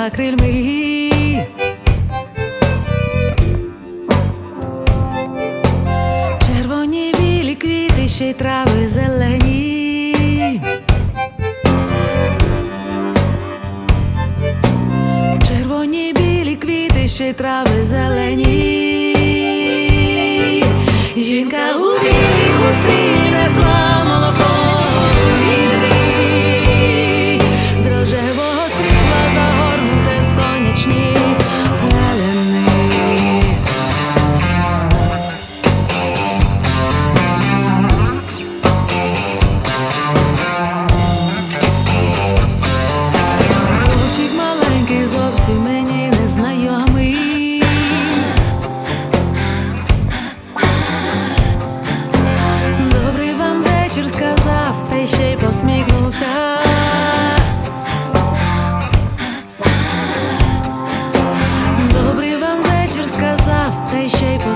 розкинула крильми. Червоні білі квіти, ще й трави зелені. Червоні білі квіти, ще й трави зелені.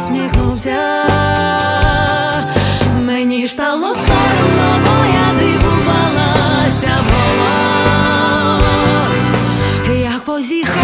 усміхнувся, мені ж стало соромно, бо я дивувалася в голос, як позіхала.